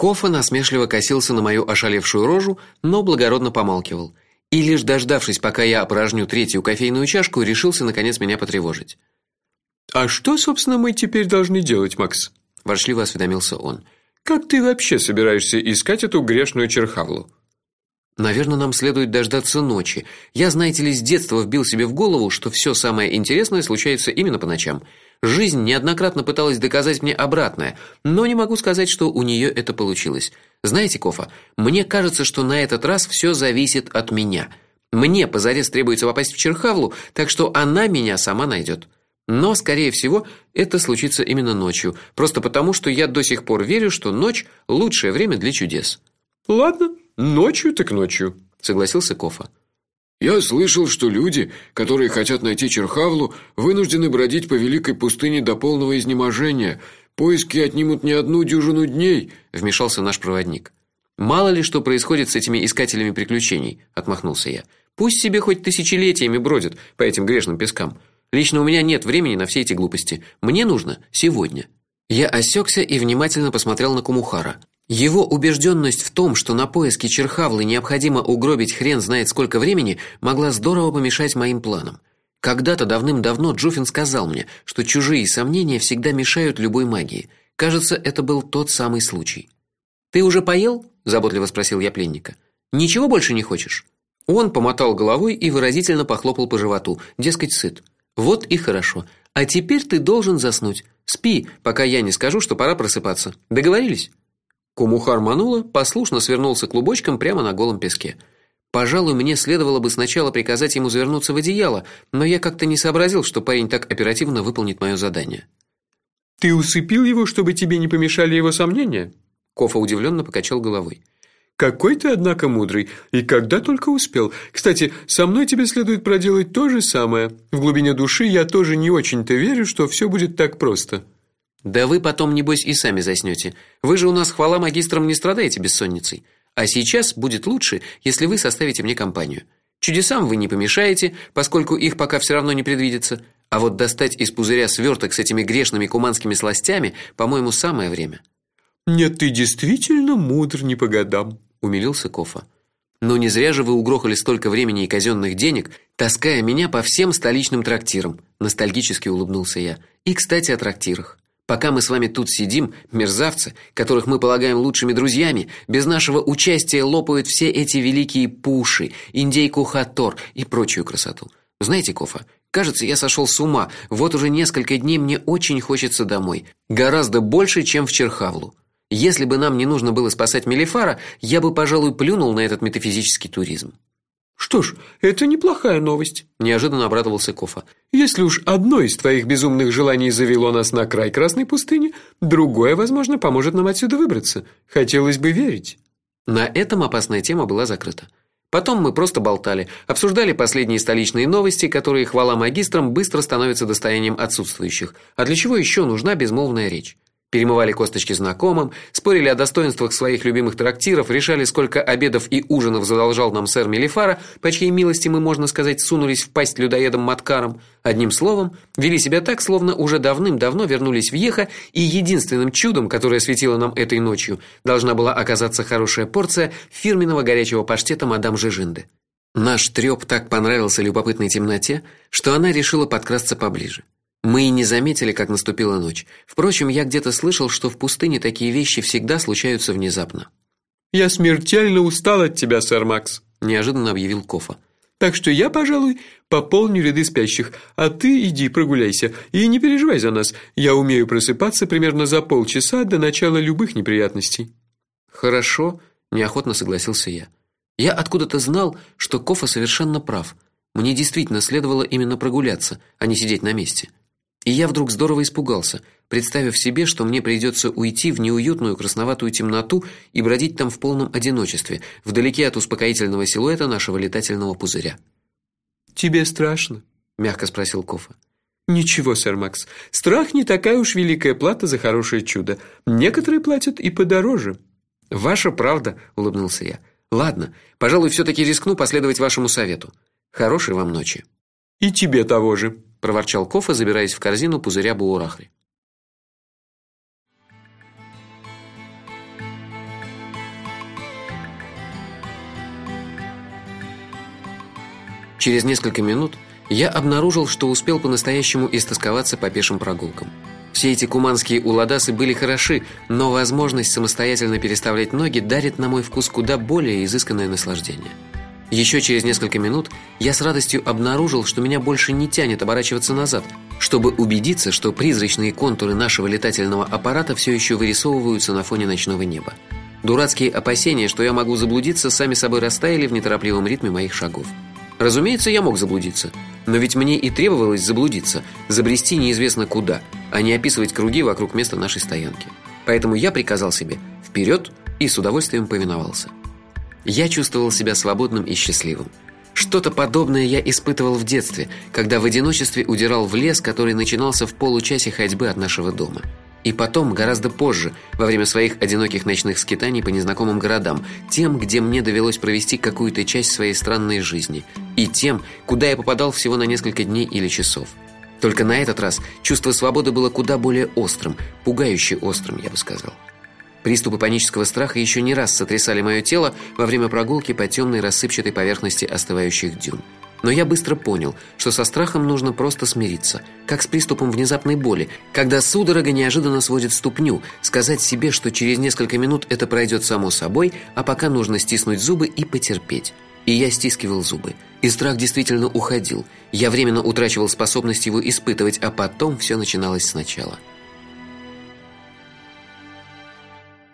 Кофа насмешливо косился на мою ошалевшую рожу, но благородно помалкивал. И лишь дождавшись, пока я опорожню третью кофейную чашку, решился наконец меня потревожить. А что, собственно, мы теперь должны делать, Макс? ворчливо осведомился он. Как ты вообще собираешься искать эту грешную черхавлу? Наверное, нам следует дождаться ночи. Я, знаете ли, с детства вбил себе в голову, что все самое интересное случается именно по ночам. Жизнь неоднократно пыталась доказать мне обратное, но не могу сказать, что у нее это получилось. Знаете, Кофа, мне кажется, что на этот раз все зависит от меня. Мне позарез требуется попасть в Черхавлу, так что она меня сама найдет. Но, скорее всего, это случится именно ночью, просто потому, что я до сих пор верю, что ночь лучшее время для чудес. Ладно, ночью так ночью, согласился Кофа. Я слышал, что люди, которые хотят найти Черхавлу, вынуждены бродить по великой пустыне до полного изнеможения. Поиски отнимут не одну дюжину дней, вмешался наш проводник. Мало ли что происходит с этими искателями приключений, отмахнулся я. Пусть себе хоть тысячелетиями бродят по этим грешным пескам. Лично у меня нет времени на все эти глупости. Мне нужно сегодня. Я осекся и внимательно посмотрел на Кумухара. Его убежденность в том, что на поиски Черхавлы необходимо угробить хрен знает сколько времени, могла здорово помешать моим планам. Когда-то давным-давно Джуфин сказал мне, что чужие сомнения всегда мешают любой магии. Кажется, это был тот самый случай. Ты уже поел? заботливо спросил я пленника. Ничего больше не хочешь? Он помотал головой и выразительно похлопал по животу, дескать, сыт. Вот и хорошо. А теперь ты должен заснуть. Спи, пока я не скажу, что пора просыпаться. Договорились? Кумухар манула, послушно свернулся клубочком прямо на голом песке. Пожалуй, мне следовало бы сначала приказать ему завернуться в одеяло, но я как-то не сообразил, что парень так оперативно выполнит мое задание. Ты усыпил его, чтобы тебе не помешали его сомнения? Кофа удивленно покачал головой. Какой ты, однако, мудрый, и когда только успел. Кстати, со мной тебе следует проделать то же самое. В глубине души я тоже не очень-то верю, что все будет так просто. Да вы потом небось и сами заснете. Вы же у нас хвала магистрам не страдаете бессонницей. А сейчас будет лучше, если вы составите мне компанию. Чудесам вы не помешаете, поскольку их пока все равно не предвидится. А вот достать из пузыря сверток с этими грешными куманскими сластями, по-моему, самое время. Нет, ты действительно мудр не по годам, умилился Кофа. Но не зря же вы угрохали столько времени и казенных денег, таская меня по всем столичным трактирам, ностальгически улыбнулся я. И, кстати, о трактирах. Пока мы с вами тут сидим, мерзавцы, которых мы полагаем лучшими друзьями, без нашего участия лопают все эти великие пуши, индейку хатор и прочую красоту. Знаете, Кофа, кажется, я сошел с ума. Вот уже несколько дней мне очень хочется домой, гораздо больше, чем в Черхавлу. Если бы нам не нужно было спасать Мелифара, я бы, пожалуй, плюнул на этот метафизический туризм. Что ж, это неплохая новость, неожиданно обрадовался Кофа. Если уж одно из твоих безумных желаний завело нас на край Красной пустыни, другое, возможно, поможет нам отсюда выбраться. Хотелось бы верить. На этом опасная тема была закрыта. Потом мы просто болтали, обсуждали последние столичные новости, которые хвала магистрам быстро становятся достоянием отсутствующих. А для чего еще нужна безмолвная речь? Перемывали косточки знакомым, спорили о достоинствах своих любимых трактиров, решали, сколько обедов и ужинов задолжал нам сэр Мелифара, по чьей милости мы, можно сказать, сунулись в пасть людоедам Маткарам. Одним словом, вели себя так, словно уже давным-давно вернулись в Еха, и единственным чудом, которое светило нам этой ночью, должна была оказаться хорошая порция фирменного горячего паштета мадам Жижинды. Наш трёп так понравился любопытной темноте, что она решила подкрасться поближе. Мы и не заметили, как наступила ночь. Впрочем, я где-то слышал, что в пустыне такие вещи всегда случаются внезапно. Я смертельно устал от тебя, сэр Макс, неожиданно объявил Кофа. Так что я, пожалуй, пополню ряды спящих, а ты иди прогуляйся и не переживай за нас. Я умею просыпаться примерно за полчаса до начала любых неприятностей. Хорошо, неохотно согласился я. Я откуда-то знал, что Кофа совершенно прав. Мне действительно следовало именно прогуляться, а не сидеть на месте. И я вдруг здорово испугался, представив себе, что мне придется уйти в неуютную красноватую темноту и бродить там в полном одиночестве, вдалеке от успокоительного силуэта нашего летательного пузыря. Тебе страшно? мягко спросил Кофа. Ничего, сэр Макс. Страх не такая уж великая плата за хорошее чудо. Некоторые платят и подороже. Ваша правда, улыбнулся я. Ладно, пожалуй, все таки рискну последовать вашему совету. Хорошей вам ночи. И тебе того же проворчал Кофа, забираясь в корзину пузыря буурахри. Через несколько минут я обнаружил, что успел по-настоящему истосковаться по пешим прогулкам. Все эти куманские уладасы были хороши, но возможность самостоятельно переставлять ноги дарит на мой вкус куда более изысканное наслаждение. Еще через несколько минут я с радостью обнаружил, что меня больше не тянет оборачиваться назад, чтобы убедиться, что призрачные контуры нашего летательного аппарата все еще вырисовываются на фоне ночного неба. Дурацкие опасения, что я могу заблудиться, сами собой растаяли в неторопливом ритме моих шагов. Разумеется, я мог заблудиться, но ведь мне и требовалось заблудиться, забрести неизвестно куда, а не описывать круги вокруг места нашей стоянки. Поэтому я приказал себе вперед и с удовольствием повиновался. Я чувствовал себя свободным и счастливым. Что-то подобное я испытывал в детстве, когда в одиночестве удирал в лес, который начинался в получасе ходьбы от нашего дома. И потом, гораздо позже, во время своих одиноких ночных скитаний по незнакомым городам, тем, где мне довелось провести какую-то часть своей странной жизни, и тем, куда я попадал всего на несколько дней или часов. Только на этот раз чувство свободы было куда более острым, пугающе острым, я бы сказал. Приступы панического страха еще не раз сотрясали мое тело во время прогулки по темной рассыпчатой поверхности остывающих дюн. Но я быстро понял, что со страхом нужно просто смириться, как с приступом внезапной боли, когда судорога неожиданно сводит ступню, сказать себе, что через несколько минут это пройдет само собой, а пока нужно стиснуть зубы и потерпеть. И я стискивал зубы. И страх действительно уходил. Я временно утрачивал способность его испытывать, а потом все начиналось сначала.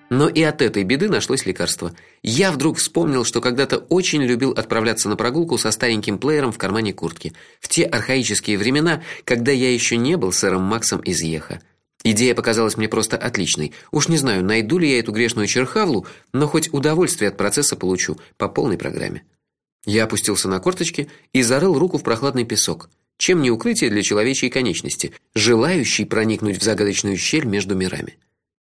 Но и от этой беды нашлось лекарство. Я вдруг вспомнил, что когда-то очень любил отправляться на прогулку со стареньким плеером в кармане куртки. В те архаические времена, когда я еще не был сэром Максом из Еха. Идея показалась мне просто отличной. Уж не знаю, найду ли я эту грешную черхавлу, но хоть удовольствие от процесса получу по полной программе. Я опустился на корточки и зарыл руку в прохладный песок. Чем не укрытие для человечьей конечности, желающей проникнуть в загадочную щель между мирами.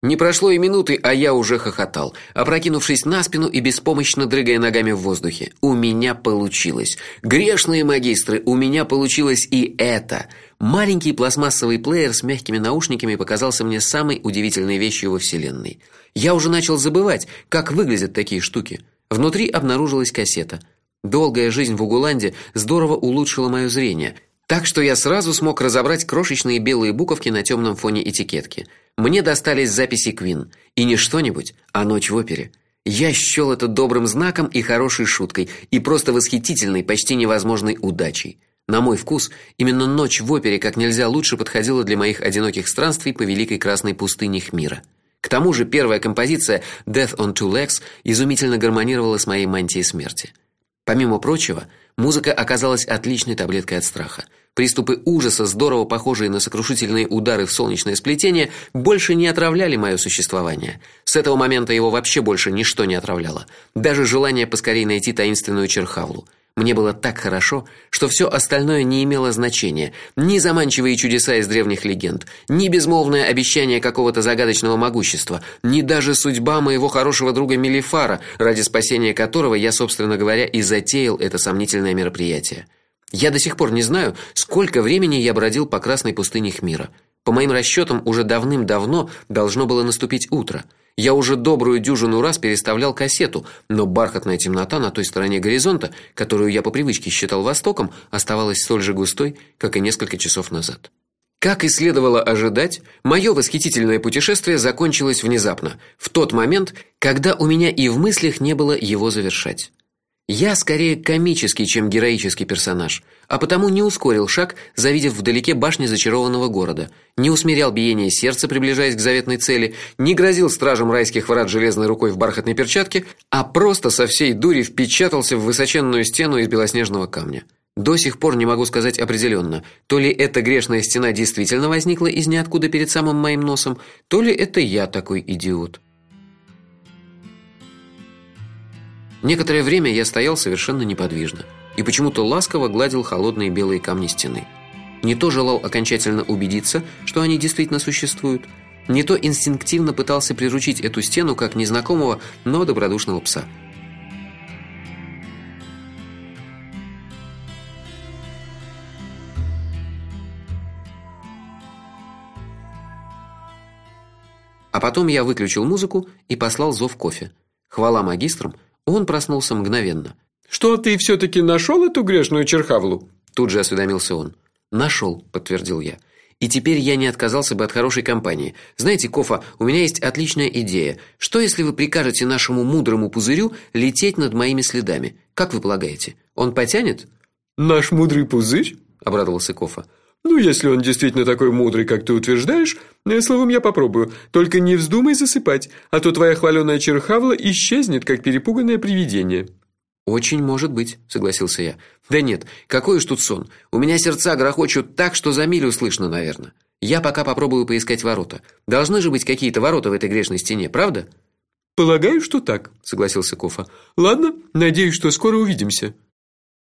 Не прошло и минуты, а я уже хохотал, опрокинувшись на спину и беспомощно дрыгая ногами в воздухе. У меня получилось. Грешные магистры, у меня получилось и это. Маленький пластмассовый плеер с мягкими наушниками показался мне самой удивительной вещью во вселенной. Я уже начал забывать, как выглядят такие штуки. Внутри обнаружилась кассета. Долгая жизнь в Угуланде здорово улучшила мое зрение. Так что я сразу смог разобрать крошечные белые буковки на темном фоне этикетки. Мне достались записи Квин, и не что-нибудь, а ночь в опере. Я счёл это добрым знаком и хорошей шуткой, и просто восхитительной, почти невозможной удачей. На мой вкус, именно ночь в опере как нельзя лучше подходила для моих одиноких странствий по великой красной пустыне Хмира. К тому же первая композиция Death on Two Legs изумительно гармонировала с моей мантией смерти. Помимо прочего, музыка оказалась отличной таблеткой от страха. Приступы ужаса, здорово похожие на сокрушительные удары в солнечное сплетение, больше не отравляли мое существование. С этого момента его вообще больше ничто не отравляло, даже желание поскорее найти таинственную черхавлу. Мне было так хорошо, что все остальное не имело значения. Ни заманчивые чудеса из древних легенд, ни безмолвное обещание какого-то загадочного могущества, ни даже судьба моего хорошего друга Мелифара, ради спасения которого я, собственно говоря, и затеял это сомнительное мероприятие. Я до сих пор не знаю, сколько времени я бродил по красной пустыне Хмира. По моим расчетам, уже давным-давно должно было наступить утро. Я уже добрую дюжину раз переставлял кассету, но бархатная темнота на той стороне горизонта, которую я по привычке считал востоком, оставалась столь же густой, как и несколько часов назад. Как и следовало ожидать, мое восхитительное путешествие закончилось внезапно, в тот момент, когда у меня и в мыслях не было его завершать. Я скорее комический, чем героический персонаж, а потому не ускорил шаг, завидев вдалеке башни зачарованного города, не усмирял биение сердца, приближаясь к заветной цели, не грозил стражам райских врат железной рукой в бархатной перчатке, а просто со всей дури впечатался в высоченную стену из белоснежного камня. До сих пор не могу сказать определенно, то ли эта грешная стена действительно возникла из ниоткуда перед самым моим носом, то ли это я такой идиот. Некоторое время я стоял совершенно неподвижно и почему-то ласково гладил холодные белые камни стены. Не то желал окончательно убедиться, что они действительно существуют, не то инстинктивно пытался приручить эту стену как незнакомого, но добродушного пса. А потом я выключил музыку и послал зов кофе. Хвала магистрам, он проснулся мгновенно. Что ты все таки нашел эту грешную черхавлу? Тут же осведомился он. Нашел, подтвердил я. И теперь я не отказался бы от хорошей компании. Знаете, Кофа, у меня есть отличная идея. Что если вы прикажете нашему мудрому пузырю лететь над моими следами? Как вы полагаете? Он потянет? Наш мудрый пузырь? обрадовался Кофа. Ну, если он действительно такой мудрый, как ты утверждаешь, э, словом я попробую. Только не вздумай засыпать, а то твоя хваленая черхавла исчезнет, как перепуганное привидение. Очень может быть, согласился я. Да нет, какой уж тут сон. У меня сердца грохочут так, что за милю слышно, наверное. Я пока попробую поискать ворота. Должны же быть какие-то ворота в этой грешной стене, правда? Полагаю, что так, согласился Кофа. Ладно, надеюсь, что скоро увидимся.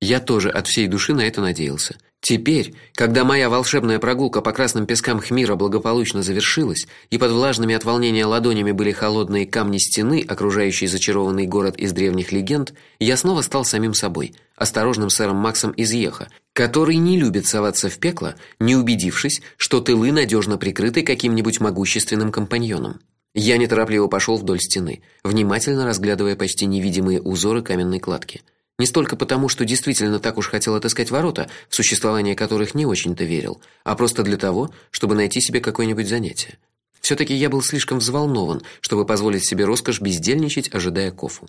Я тоже от всей души на это надеялся. Теперь, когда моя волшебная прогулка по красным пескам Хмира благополучно завершилась, и под влажными от волнения ладонями были холодные камни стены, окружающие зачарованный город из древних легенд, я снова стал самим собой, осторожным сэром Максом из Еха, который не любит соваться в пекло, не убедившись, что тылы надежно прикрыты каким-нибудь могущественным компаньоном. Я неторопливо пошел вдоль стены, внимательно разглядывая почти невидимые узоры каменной кладки. Не столько потому, что действительно так уж хотел отыскать ворота, в существование которых не очень-то верил, а просто для того, чтобы найти себе какое-нибудь занятие. все таки я был слишком взволнован, чтобы позволить себе роскошь бездельничать, ожидая кофу.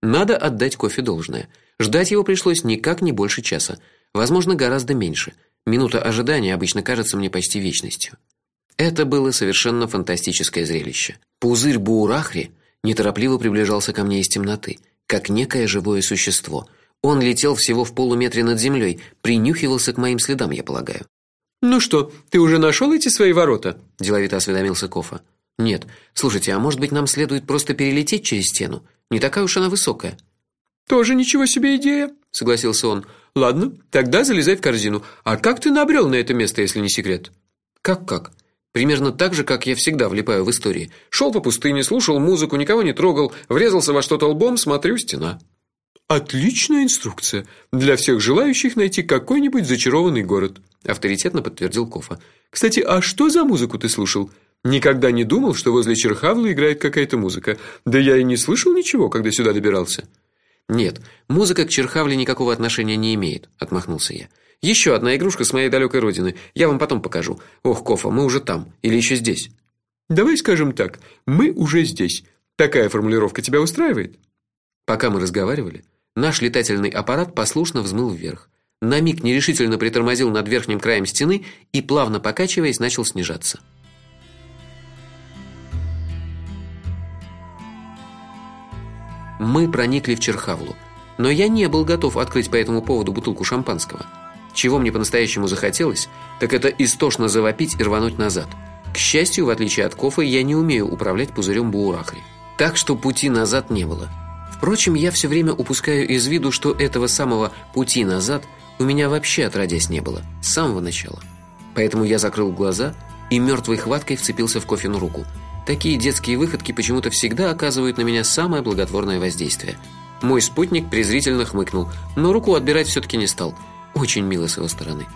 Надо отдать кофе должное. Ждать его пришлось никак не больше часа, возможно, гораздо меньше. Минута ожидания обычно кажется мне почти вечностью. Это было совершенно фантастическое зрелище. Пузырь Буурахри неторопливо приближался ко мне из темноты как некое живое существо. Он летел всего в полуметре над землей, принюхивался к моим следам, я полагаю. Ну что, ты уже нашел эти свои ворота? деловито осведомился Кофа. Нет. Слушайте, а может быть, нам следует просто перелететь через стену? Не такая уж она высокая. Тоже ничего себе идея, согласился он. Ладно, тогда залезай в корзину. А как ты набрел на это место, если не секрет? Как как? Примерно так же, как я всегда влипаю в истории. Шел по пустыне, слушал музыку, никого не трогал, врезался во что-то лбом, смотрю стена. Отличная инструкция для всех желающих найти какой-нибудь зачарованный город, авторитетно подтвердил Кофа. Кстати, а что за музыку ты слушал? Никогда не думал, что возле Черхавлы играет какая-то музыка. Да я и не слышал ничего, когда сюда добирался. Нет, музыка к Черхавле никакого отношения не имеет, отмахнулся я. Еще одна игрушка с моей далекой родины. Я вам потом покажу. Ох, Кофа, мы уже там или еще здесь? Давай скажем так: мы уже здесь. Такая формулировка тебя устраивает? Пока мы разговаривали, наш летательный аппарат послушно взмыл вверх. На миг нерешительно притормозил над верхним краем стены и плавно покачиваясь начал снижаться. Мы проникли в Черхавлу, но я не был готов открыть по этому поводу бутылку шампанского. Чего мне по-настоящему захотелось, так это истошно завопить и рвануть назад. К счастью, в отличие от Кофы, я не умею управлять пузырем Буурахри. Так что пути назад не было. Впрочем, я все время упускаю из виду, что этого самого пути назад у меня вообще отродясь не было с самого начала. Поэтому я закрыл глаза и мертвой хваткой вцепился в Кофину руку. Такие детские выходки почему-то всегда оказывают на меня самое благотворное воздействие. Мой спутник презрительно хмыкнул, но руку отбирать все таки не стал. Очень мило с его стороны.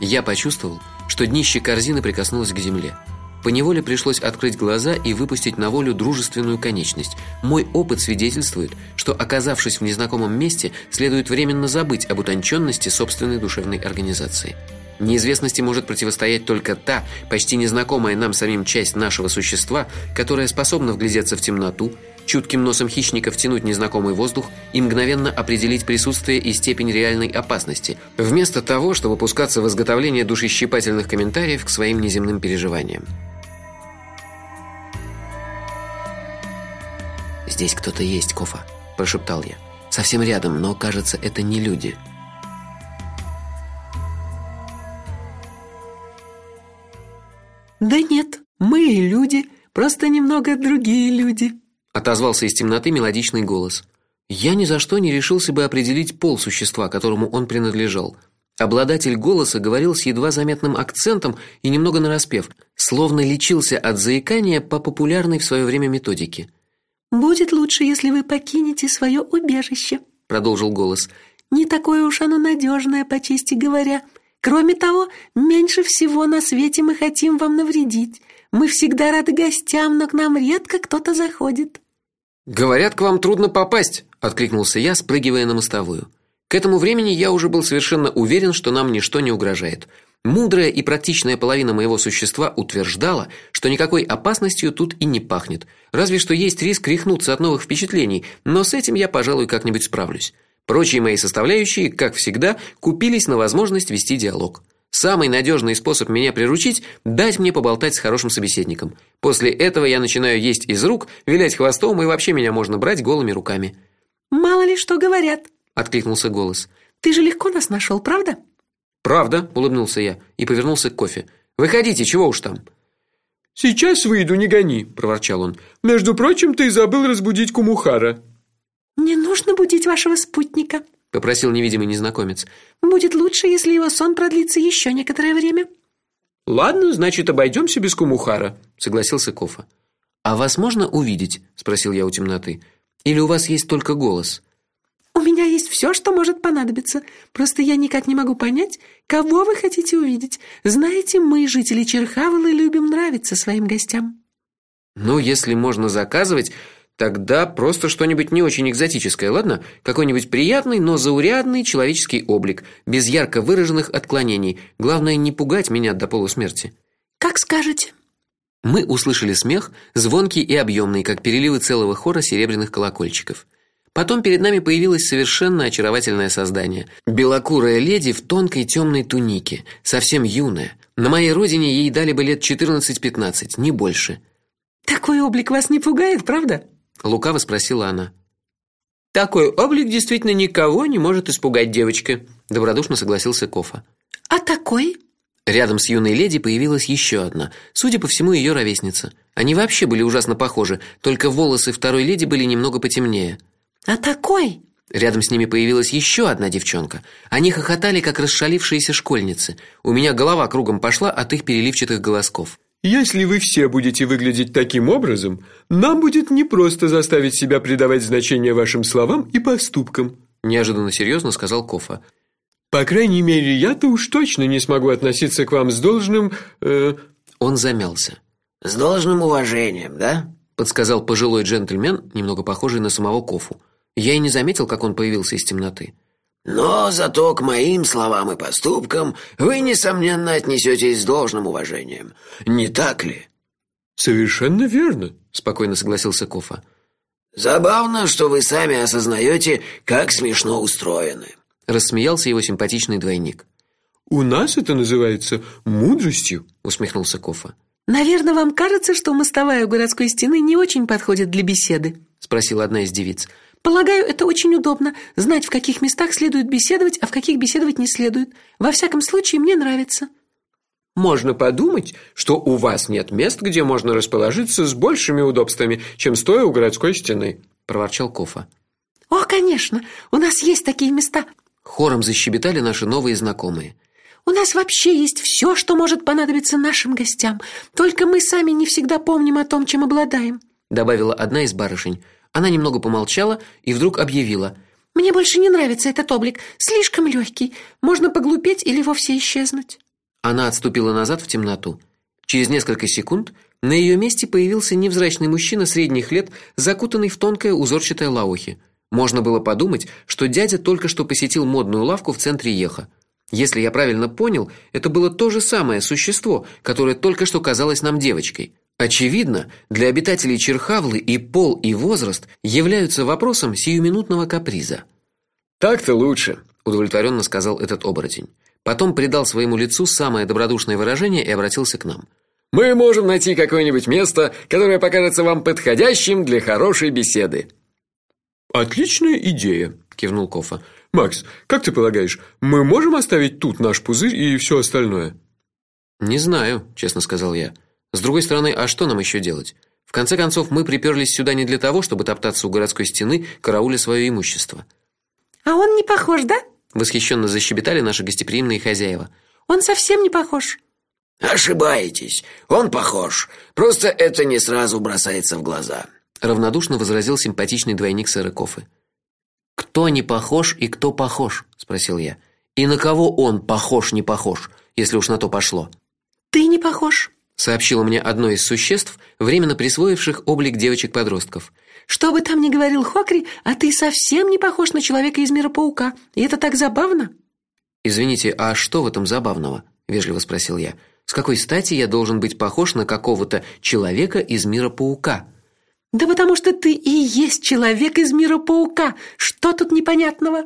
Я почувствовал, что днище корзины прикоснулось к земле. По неволе пришлось открыть глаза и выпустить на волю дружественную конечность. Мой опыт свидетельствует, что оказавшись в незнакомом месте, следует временно забыть об утонченности собственной душевной организации. Неизвестности может противостоять только та, почти незнакомая нам самим часть нашего существа, которая способна вглядеться в темноту, чутким носом хищника втянуть незнакомый воздух и мгновенно определить присутствие и степень реальной опасности, вместо того, чтобы пускаться в изготовление душещипательных комментариев к своим неземным переживаниям. Здесь кто-то есть, Кофа, прошептал я. Совсем рядом, но, кажется, это не люди. Да нет, мы и люди, просто немного другие люди отозвался из темноты мелодичный голос. Я ни за что не решился бы определить пол существа, которому он принадлежал. Обладатель голоса говорил с едва заметным акцентом и немного нараспев, словно лечился от заикания по популярной в свое время методике. Будет лучше, если вы покинете свое убежище, продолжил голос. Не такое уж оно надежное, по чести говоря. Кроме того, меньше всего на свете мы хотим вам навредить. Мы всегда рады гостям, но к нам редко кто-то заходит. Говорят, к вам трудно попасть, откликнулся я, спрыгивая на мостовую. К этому времени я уже был совершенно уверен, что нам ничто не угрожает. Мудрая и практичная половина моего существа утверждала, что никакой опасностью тут и не пахнет. Разве что есть риск рехнуться от новых впечатлений, но с этим я, пожалуй, как-нибудь справлюсь. Прочие мои составляющие, как всегда, купились на возможность вести диалог. Самый надежный способ меня приручить дать мне поболтать с хорошим собеседником. После этого я начинаю есть из рук, вилять хвостом, и вообще меня можно брать голыми руками. Мало ли что говорят, откликнулся голос. Ты же легко нас нашел, правда? Правда, улыбнулся я и повернулся к кофе. Выходите, чего уж там. Сейчас выйду, не гони, проворчал он. Между прочим, ты забыл разбудить Кумухара. Не нужно будить вашего спутника, попросил невидимый незнакомец. Будет лучше, если его сон продлится еще некоторое время. Ладно, значит, обойдемся без Кумухара, согласился Кофа. А вас можно увидеть, спросил я у темноты. Или у вас есть только голос? У меня есть все, что может понадобиться. Просто я никак не могу понять, кого вы хотите увидеть. Знаете, мы, жители Черхавлы, любим нравиться своим гостям. Ну, если можно заказывать, тогда просто что-нибудь не очень экзотическое, ладно? Какой-нибудь приятный, но заурядный человеческий облик, без ярко выраженных отклонений. Главное не пугать меня до полусмерти. Как скажете. Мы услышали смех, звонкий и объемный, как переливы целого хора серебряных колокольчиков. Потом перед нами появилось совершенно очаровательное создание. Белокурая леди в тонкой темной тунике, совсем юная. На моей родине ей дали бы лет 14-15, не больше. Такой облик вас не пугает, правда? Лукаво спросила она. Такой облик действительно никого не может испугать, девочка, добродушно согласился Кофа. А такой? Рядом с юной леди появилась еще одна, судя по всему, ее ровесница. Они вообще были ужасно похожи, только волосы второй леди были немного потемнее. А такой? Рядом с ними появилась еще одна девчонка. Они хохотали, как расшалившиеся школьницы. У меня голова кругом пошла от их переливчатых голосков. Если вы все будете выглядеть таким образом, нам будет непросто заставить себя придавать значение вашим словам и поступкам, неожиданно серьезно сказал Кофа. По крайней мере, я-то уж точно не смогу относиться к вам с должным э... Он замялся. С должным уважением, да? подсказал пожилой джентльмен, немного похожий на самого Кофу. Я и не заметил, как он появился из темноты. Но зато к моим словам и поступкам вы несомненно отнесетесь с должным уважением. Не так ли? Совершенно верно, спокойно согласился Кофа. Забавно, что вы сами осознаете, как смешно устроены, рассмеялся его симпатичный двойник. У нас это называется мудростью, усмехнулся Кофа. Наверное, вам кажется, что мостовая у городской стены не очень подходит для беседы, спросила одна из девиц. Полагаю, это очень удобно знать, в каких местах следует беседовать, а в каких беседовать не следует. Во всяком случае, мне нравится. Можно подумать, что у вас нет мест, где можно расположиться с большими удобствами, чем стоя у городской стены, проворчал Кофа. О, конечно, у нас есть такие места. Хором защебетали наши новые знакомые. У нас вообще есть все, что может понадобиться нашим гостям. Только мы сами не всегда помним о том, чем обладаем, добавила одна из барышень. Она немного помолчала и вдруг объявила: "Мне больше не нравится этот облик, слишком легкий. Можно поглупеть или вовсе исчезнуть". Она отступила назад в темноту. Через несколько секунд на ее месте появился невзрачный мужчина средних лет, закутанный в тонкое узорчатое лаухи. Можно было подумать, что дядя только что посетил модную лавку в центре Еха. Если я правильно понял, это было то же самое существо, которое только что казалось нам девочкой. Очевидно, для обитателей Черхавлы и пол, и возраст являются вопросом сиюминутного каприза. Так-то лучше, удовлетворенно сказал этот оборотень. Потом придал своему лицу самое добродушное выражение и обратился к нам. Мы можем найти какое-нибудь место, которое покажется вам подходящим для хорошей беседы. Отличная идея, кивнул Кофа. Макс, как ты полагаешь, мы можем оставить тут наш пузырь и все остальное? Не знаю, честно сказал я. С другой стороны, а что нам еще делать? В конце концов, мы приперлись сюда не для того, чтобы топтаться у городской стены, карауля свое имущество. А он не похож, да? восхищенно защебетали наши гостеприимные хозяева. Он совсем не похож. Ошибаетесь. Он похож. Просто это не сразу бросается в глаза. равнодушно возразил симпатичный двойник сэра Кофы. Кто не похож и кто похож, спросил я. И на кого он похож, не похож, если уж на то пошло? Ты не похож, сообщило мне одно из существ, временно присвоивших облик девочек-подростков. Что бы там ни говорил Хокри, а ты совсем не похож на человека из мира паука. И это так забавно. Извините, а что в этом забавного? вежливо спросил я. С какой стати я должен быть похож на какого-то человека из мира паука? Да потому что ты и есть человек из мира паука. Что тут непонятного?